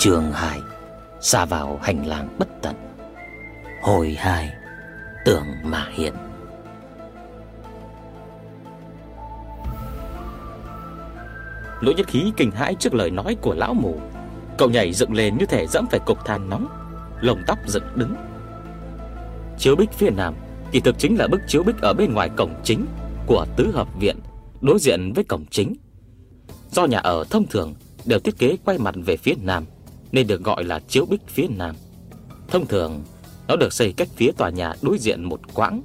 Trường Hải xa vào hành lang bất tận. Hồi hai, Tưởng mà hiện. Lỗ nhất khí kinh hãi trước lời nói của lão mù. Cậu nhảy dựng lên như thể dẫm phải cục than nóng, Lồng tóc dựng đứng. Chiếu bích phía nam, Kỳ thực chính là bức chiếu bích ở bên ngoài cổng chính Của tứ hợp viện, Đối diện với cổng chính. Do nhà ở thông thường Đều thiết kế quay mặt về phía nam. Nên được gọi là chiếu bích phía nam Thông thường Nó được xây cách phía tòa nhà đối diện một quãng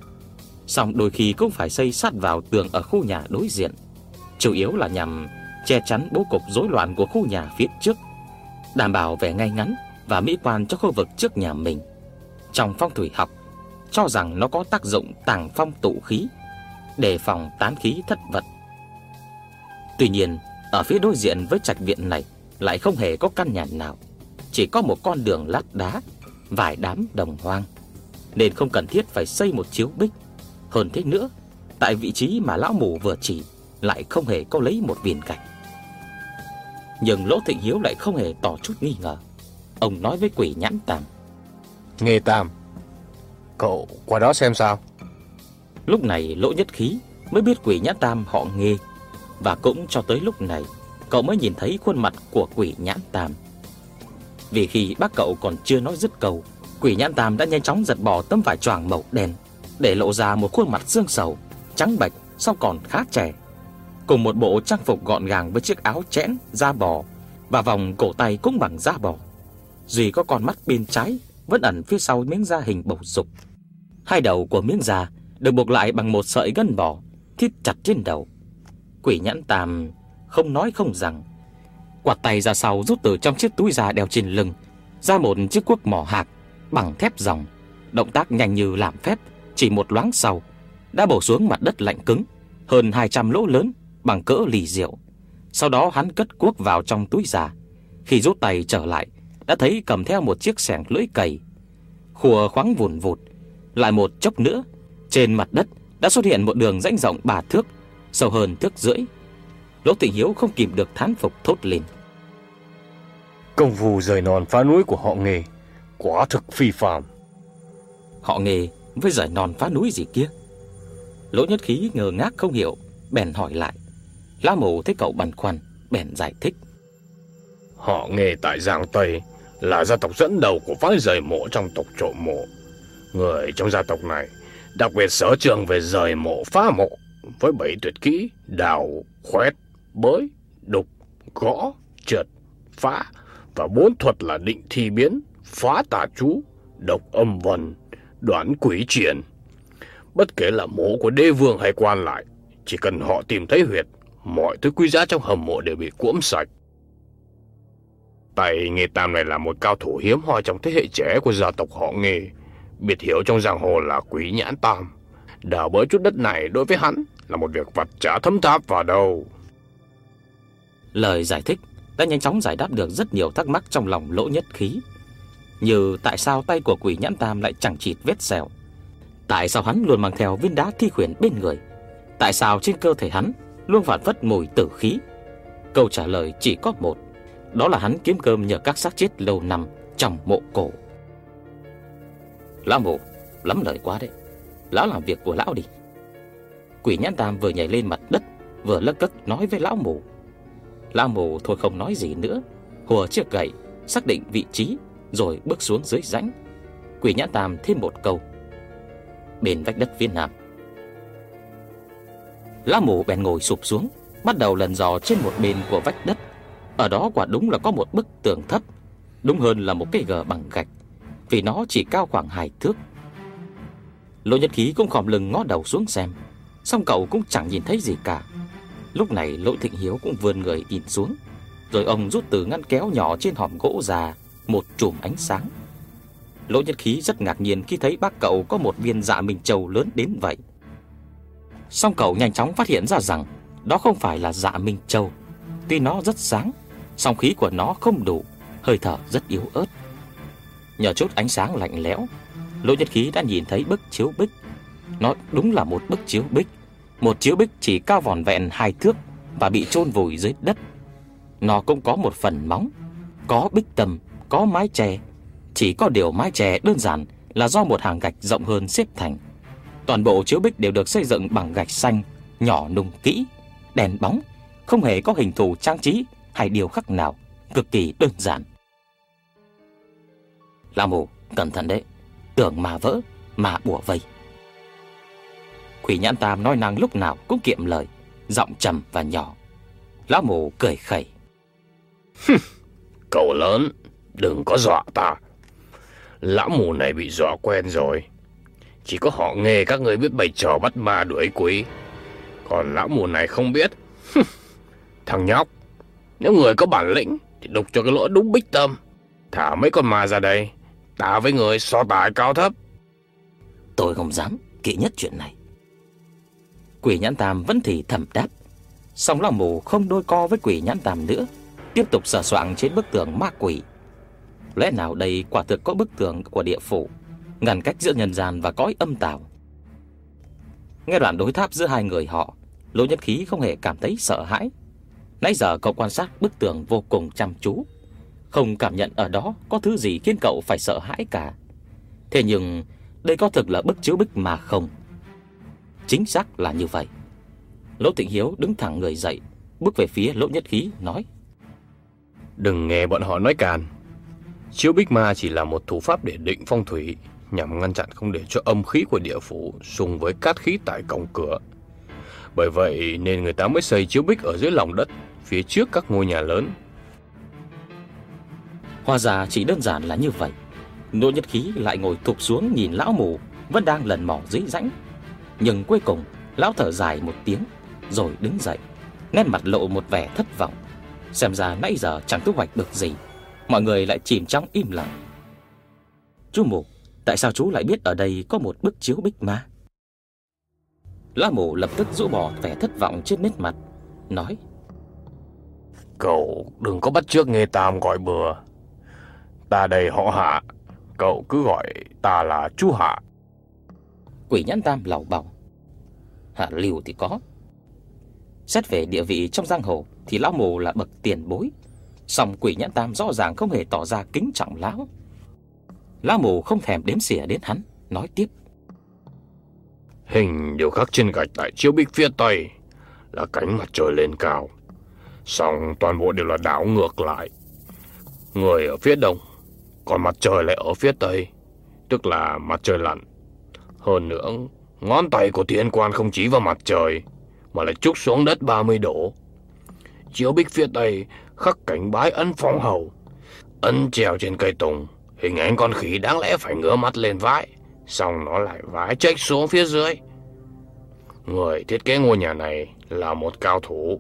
song đôi khi cũng phải xây sát vào tường ở khu nhà đối diện Chủ yếu là nhằm che chắn bố cục rối loạn của khu nhà phía trước, đảm bảo vẻ ngay ngắn và mỹ quan cho khu vực trước nhà mình. Trong phong thủy học, cho rằng nó có tác dụng tàng phong tụ khí, đề phòng tán khí thất vật. Tuy nhiên, ở phía đối diện với trạch viện này lại không hề có căn nhà nào, chỉ có một con đường lát đá, vài đám đồng hoang, nên không cần thiết phải xây một chiếu bích. Hơn thế nữa, tại vị trí mà lão mù vừa chỉ lại không hề có lấy một viên gạch. Nhưng Lỗ Thịnh Hiếu lại không hề tỏ chút nghi ngờ. Ông nói với quỷ nhãn tam Nghề tam Cậu qua đó xem sao. Lúc này Lỗ Nhất Khí mới biết quỷ nhãn tam họ nghề Và cũng cho tới lúc này Cậu mới nhìn thấy khuôn mặt của quỷ nhãn tam vì khi bác cậu còn chưa nói dứt câu Quỷ nhãn tam đã nhanh chóng giật bỏ tấm vải choàng màu đen Để lộ ra một khuôn mặt xương sầu Trắng bệch Sau còn khá trẻ cùng một bộ trang phục gọn gàng với chiếc áo chẽn da bò và vòng cổ tay cũng bằng da bò. Duy có con mắt bên trái vẫn ẩn phía sau miếng da hình bầu dục. Hai đầu của miếng da được buộc lại bằng một sợi gân bò thít chặt trên đầu. Quỷ nhãn tam không nói không rằng, quạt tay ra sau rút từ trong chiếc túi da đeo trên lưng ra một chiếc cuốc mỏ hạc bằng thép dòng, động tác nhanh như làm phép, chỉ một loáng sau đã bổ xuống mặt đất lạnh cứng, hơn 200 lỗ lớn bằng cỡ lì rượu. Sau đó hắn cất cuốc vào trong túi già. Khi rút tay trở lại, đã thấy cầm theo một chiếc xẻng lưỡi cày. Khùa khoáng vùn vụt, lại một chốc nữa, trên mặt đất đã xuất hiện một đường rãnh rộng ba thước, sâu hơn thước rưỡi. Lỗ Thị Hiếu không kìm được thán phục thốt lên. Công phu rời non phá núi của họ nghề, quá thực phi phàm. Họ nghề với rời non phá núi gì kia? Lỗ Nhất Khí ngờ ngác không hiểu, bèn hỏi lại. Lá mù thấy cậu băn khoăn, bèn giải thích. Họ nghề tại Giang Tây là gia tộc dẫn đầu của phái rời mộ trong tộc trộm mộ. Người trong gia tộc này đặc biệt sở trường về rời mộ phá mộ với bảy tuyệt kỹ đào, khoét, bới, đục, gõ, trượt, phá và bốn thuật là định thi biến, phá tà chú, độc âm vần, đoán quỷ triển. Bất kể là mộ của đế vương hay quan lại, chỉ cần họ tìm thấy huyệt mọi thứ quý giá trong hầm mộ đều bị cuỗm sạch. Tay nghề tam này là một cao thủ hiếm hoi trong thế hệ trẻ của gia tộc họ nghề, biệt hiểu trong giang hồ là quý nhãn tam. Đào bới chút đất này đối với hắn là một việc vặt trả thấm tháp vào đầu. Lời giải thích đã nhanh chóng giải đáp được rất nhiều thắc mắc trong lòng lỗ nhất khí. Như tại sao tay của quỷ nhãn tam lại chẳng chịt vết sẹo? Tại sao hắn luôn mang theo viên đá thi khuyển bên người? Tại sao trên cơ thể hắn luôn phản phất mùi tử khí. Câu trả lời chỉ có một, đó là hắn kiếm cơm nhờ các xác chết lâu năm trong mộ cổ. Lão mộ, lắm lời quá đấy. Lão làm việc của lão đi. Quỷ nhãn tam vừa nhảy lên mặt đất, vừa lấc cất nói với lão mộ. Lão mù thôi không nói gì nữa, hùa chiếc gậy, xác định vị trí, rồi bước xuống dưới rãnh. Quỷ nhãn tam thêm một câu. Bên vách đất phía nam. Lão mù bèn ngồi sụp xuống Bắt đầu lần dò trên một bên của vách đất. Ở đó quả đúng là có một bức tường thấp Đúng hơn là một cái gờ bằng gạch Vì nó chỉ cao khoảng hai thước. Lỗ Nhất Khí cũng khom lưng ngó đầu xuống xem Xong cậu cũng chẳng nhìn thấy gì cả. Lúc này Lỗ Thịnh Hiếu cũng vươn người nhìn xuống Rồi ông rút từ ngăn kéo nhỏ trên hòm gỗ già Một chùm ánh sáng Lỗ nhân Khí rất ngạc nhiên khi thấy bác cậu có một viên dạ minh châu lớn đến vậy Song cậu nhanh chóng phát hiện ra rằng đó không phải là dạ Minh Châu. Tuy nó rất sáng, song khí của nó không đủ, hơi thở rất yếu ớt. Nhờ chút ánh sáng lạnh lẽo, Lỗ nhân Khí đã nhìn thấy bức chiếu bích. Nó đúng là một bức chiếu bích, một chiếu bích chỉ cao vòn vẹn hai thước và bị chôn vùi dưới đất. Nó cũng có một phần móng, có bích tầm, có mái chè. Chỉ có điều mái chè đơn giản là do một hàng gạch rộng hơn xếp thành. Toàn bộ chiếu bích đều được xây dựng bằng gạch xanh, nhỏ nung kỹ, đèn bóng, không hề có hình thù trang trí hay điều khắc nào, cực kỳ đơn giản. La mù, cẩn thận đấy, tưởng mà vỡ, mà bùa vây. Quỷ nhãn tam nói năng lúc nào cũng kiệm lời, giọng trầm và nhỏ. Lão mù cười khẩy. Cậu lớn, đừng có dọa ta. Lão mù này bị dọa quen rồi. Chỉ có họ nghề các người biết bày trò bắt ma đuổi quỷ. Còn lão mù này không biết. Thằng nhóc, nếu người có bản lĩnh thì đục cho cái lỗ đúng bích tâm. Thả mấy con ma ra đây. Ta với người so tài cao thấp. Tôi không dám kỵ nhất chuyện này. Quỷ nhãn tam vẫn thì thầm đáp. Song lão mù không đôi co với quỷ nhãn tam nữa. Tiếp tục sờ soạng trên bức tường ma quỷ. Lẽ nào đây quả thực có bức tường của địa phủ ngăn cách giữa nhân gian và cõi âm tào. Nghe đoạn đối tháp giữa hai người họ, Lỗ Nhất Khí không hề cảm thấy sợ hãi. Nãy giờ cậu quan sát bức tường vô cùng chăm chú, không cảm nhận ở đó có thứ gì khiến cậu phải sợ hãi cả. Thế nhưng, đây có thực là bức chiếu bích mà không. Chính xác là như vậy. Lỗ Tịnh Hiếu đứng thẳng người dậy, bước về phía Lỗ Nhất Khí nói: Đừng nghe bọn họ nói càn. Chiếu bích ma chỉ là một thủ pháp để định phong thủy, nhằm ngăn chặn không để cho âm khí của địa phủ xung với cát khí tại cổng cửa. Bởi vậy nên người ta mới xây chiếu bích ở dưới lòng đất, phía trước các ngôi nhà lớn. Hóa ra chỉ đơn giản là như vậy. Nỗ nhất khí lại ngồi thụp xuống nhìn lão mù vẫn đang lần mò dưới rãnh. Nhưng cuối cùng, lão thở dài một tiếng, rồi đứng dậy, nét mặt lộ một vẻ thất vọng. Xem ra nãy giờ chẳng thu hoạch được gì, mọi người lại chìm trong im lặng. Chú Mục tại sao chú lại biết ở đây có một bức chiếu bích ma? Lão mù lập tức rũ bỏ vẻ thất vọng trên nét mặt, nói: Cậu đừng có bắt trước nghe Tam gọi bừa. Ta đây họ Hạ, cậu cứ gọi ta là chú Hạ. Quỷ nhãn tam lầu bảo Hạ liều thì có. Xét về địa vị trong giang hồ thì lão mù là bậc tiền bối. Song quỷ nhãn tam rõ ràng không hề tỏ ra kính trọng lão. Lão mù không thèm đếm xỉa đến hắn, nói tiếp. Hình điều khắc trên gạch tại chiếu bích phía tây là cánh mặt trời lên cao. Xong toàn bộ đều là đảo ngược lại. Người ở phía đông, còn mặt trời lại ở phía tây, tức là mặt trời lặn. Hơn nữa, ngón tay của thiên quan không chỉ vào mặt trời, mà lại trúc xuống đất 30 độ. Chiếu bích phía tây khắc cảnh bái ân phong hầu. Ân treo trên cây tùng, hình ảnh con khỉ đáng lẽ phải ngửa mắt lên vãi, xong nó lại vãi trách xuống phía dưới. Người thiết kế ngôi nhà này là một cao thủ,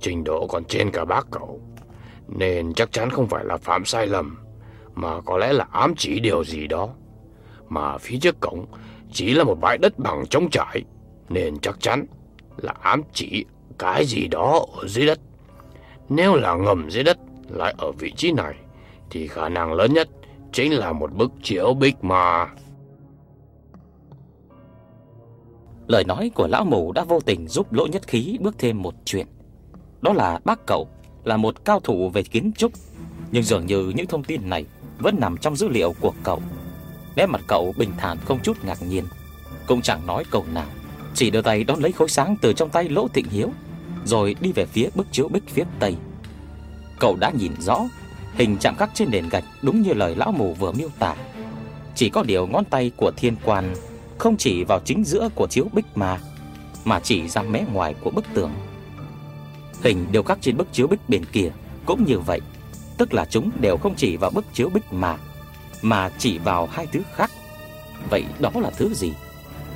trình độ còn trên cả bác cậu, nên chắc chắn không phải là phạm sai lầm, mà có lẽ là ám chỉ điều gì đó. Mà phía trước cổng chỉ là một bãi đất bằng trống trải, nên chắc chắn là ám chỉ cái gì đó ở dưới đất. Nếu là ngầm dưới đất lại ở vị trí này, thì khả năng lớn nhất chính là một bức chiếu bích mà. Lời nói của lão mù đã vô tình giúp Lỗ Nhất Khí bước thêm một chuyện. Đó là bác cậu là một cao thủ về kiến trúc, nhưng dường như những thông tin này vẫn nằm trong dữ liệu của cậu. Nét mặt cậu bình thản không chút ngạc nhiên, cũng chẳng nói câu nào, chỉ đưa tay đón lấy khối sáng từ trong tay Lỗ Thịnh Hiếu, rồi đi về phía bức chiếu bích phía tây. Cậu đã nhìn rõ hình chạm khắc trên nền gạch đúng như lời lão mù vừa miêu tả. Chỉ có điều ngón tay của thiên quan không chỉ vào chính giữa của chiếu bích mà, mà chỉ ra mé ngoài của bức tường. Hình đều khắc trên bức chiếu bích bên kia cũng như vậy, tức là chúng đều không chỉ vào bức chiếu bích mà, mà chỉ vào hai thứ khác. Vậy đó là thứ gì?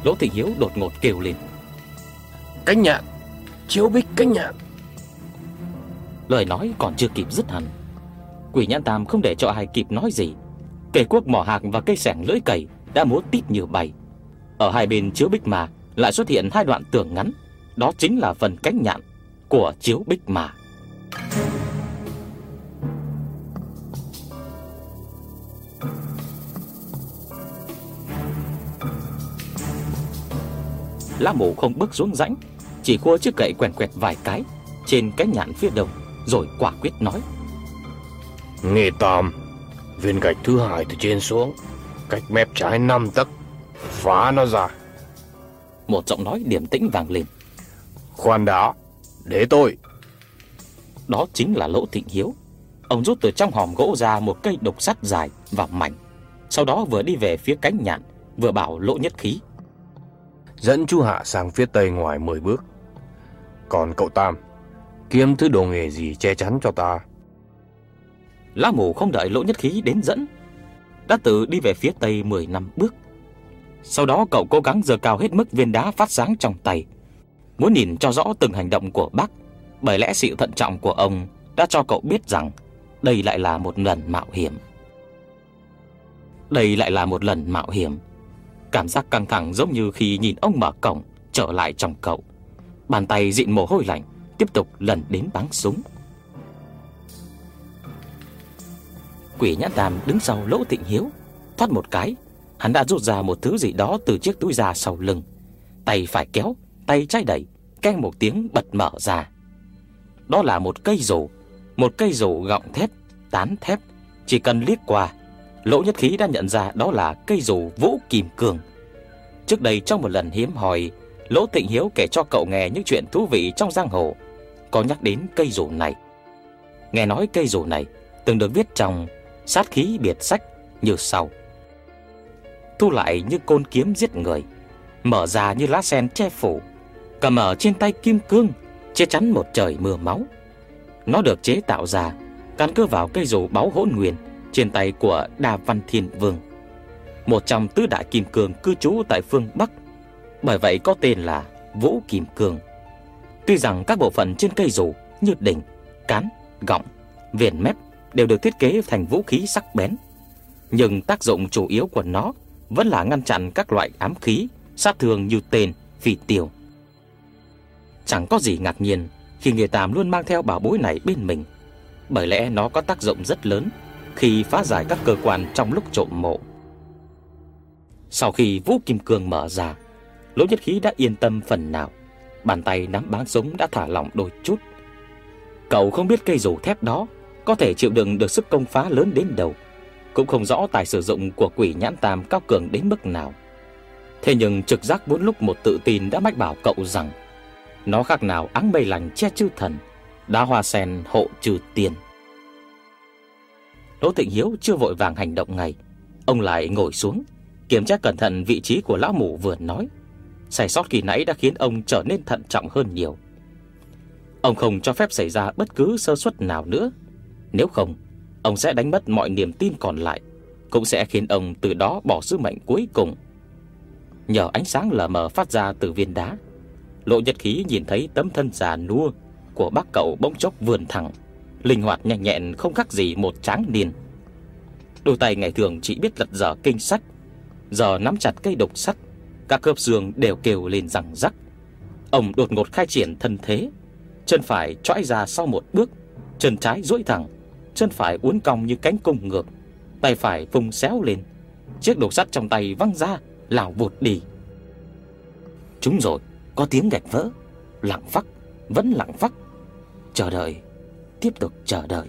Lỗ Thị Hiếu đột ngột kêu lên. Cánh nhạn, chiếu bích cánh nhạn. Lời nói còn chưa kịp dứt hẳn. Quỷ nhãn tam không để cho ai kịp nói gì. Cây cuốc mỏ hạc và cây sẻng lưỡi cày đã múa tít như bay. Ở hai bên chiếu bích mà lại xuất hiện hai đoạn tường ngắn, đó chính là phần cánh nhạn của chiếu bích mà. Lá mù không bước xuống rãnh, chỉ khua chiếc gậy quèn quẹt vài cái trên cánh nhạn phía đông, rồi quả quyết nói: Nghề tam Viên gạch thứ hai từ trên xuống Cách mép trái 5 tấc Phá nó ra. Một giọng nói điềm tĩnh vang lên. Khoan đã Để tôi. Đó chính là Lỗ Thịnh Hiếu. Ông rút từ trong hòm gỗ ra một cây đục sắt dài và mảnh Sau đó vừa đi về phía cánh nhạn Vừa bảo Lỗ Nhất Khí Dẫn chú Hạ sang phía tây ngoài 10 bước. Còn cậu Tam, Kiếm thứ đồ nghề gì che chắn cho ta? Lão mù không đợi Lỗ Nhất Khí đến dẫn, Đã tự đi về phía tây 10 năm bước. Sau đó cậu cố gắng giơ cao hết mức viên đá phát sáng trong tay, Muốn nhìn cho rõ từng hành động của bác. Bởi lẽ sự thận trọng của ông Đã cho cậu biết rằng Đây lại là một lần mạo hiểm. Đây lại là một lần mạo hiểm. Cảm giác căng thẳng giống như khi nhìn ông mở cổng Trở lại trong cậu. Bàn tay dịn mồ hôi lạnh, Tiếp tục lần đến bắn súng. Quỷ nhãn tam đứng sau lỗ tịnh hiếu, Thoát một cái. Hắn đã rút ra một thứ gì đó từ chiếc túi da sau lưng. Tay phải kéo, Tay trái đẩy Keng một tiếng bật mở ra. Đó là một cây rổ, Một cây rổ gọng thép, Tán thép, Chỉ cần liếc qua Lỗ nhất khí đã nhận ra đó là cây dù vũ kim cương Trước đây trong một lần hiếm hoi, Lỗ Tịnh Hiếu kể cho cậu nghe những chuyện thú vị trong giang hồ. Có nhắc đến cây dù này. Nghe nói cây dù này Từng được viết trong sát khí biệt sách như sau. Thu lại như côn kiếm giết người, Mở ra như lá sen che phủ, Cầm ở trên tay kim cương, Che chắn một trời mưa máu. Nó được chế tạo ra, Căn cơ vào cây dù báu hỗn nguyên trên tay của đa Văn Thiên Vương. Một trong tứ đại kim cương cư trú tại phương Bắc. Bởi vậy có tên là Vũ Kim Cương. Tuy rằng các bộ phận trên cây dù Như đỉnh, cán, gọng, viền mép đều được thiết kế thành vũ khí sắc bén. Nhưng tác dụng chủ yếu của nó vẫn là ngăn chặn các loại ám khí, sát thương như tên, phi tiêu. Chẳng có gì ngạc nhiên khi người Tam luôn mang theo bảo bối này bên mình, bởi lẽ nó có tác dụng rất lớn khi phá giải các cơ quan trong lúc trộm mộ. Sau khi vũ kim cương mở ra, Lỗ Nhất Khí đã yên tâm phần nào, bàn tay nắm báng súng đã thả lỏng đôi chút. Cậu không biết cây rủ thép đó có thể chịu đựng được sức công phá lớn đến đâu, cũng không rõ tài sử dụng của quỷ nhãn tam cao cường đến mức nào. Thế nhưng trực giác bốn lúc một tự tin đã mách bảo cậu rằng nó khác nào áng mây lành che chư thần, đá hoa sen hộ trừ tiền. Đỗ Thịnh Hiếu chưa vội vàng hành động ngay, ông lại ngồi xuống, kiểm tra cẩn thận vị trí của lão mù vừa nói. Sai sót kỳ nãy đã khiến ông trở nên thận trọng hơn nhiều. Ông không cho phép xảy ra bất cứ sơ suất nào nữa. Nếu không, ông sẽ đánh mất mọi niềm tin còn lại, cũng sẽ khiến ông từ đó bỏ sứ mệnh cuối cùng. Nhờ ánh sáng lờ mờ phát ra từ viên đá, Lộ Nhật Khí nhìn thấy tấm thân già nua của bác cậu bỗng chốc vươn thẳng, linh hoạt nhanh nhẹn không khác gì một tráng niên. Đôi tay ngày thường chỉ biết lật dở kinh sách, giờ nắm chặt cây độc sắt, các khớp xương đều kêu lên rằng rắc. Ông đột ngột khai triển thân thế, chân phải chõi ra sau một bước, chân trái duỗi thẳng, chân phải uốn cong như cánh cung ngược, tay phải phùng xéo lên. Chiếc độc sắt trong tay văng ra, lảo vụt đi. Chúng rồi, có tiếng gạch vỡ, lặng phắc, vẫn lặng phắc. Chờ đợi, tiếp tục chờ đợi.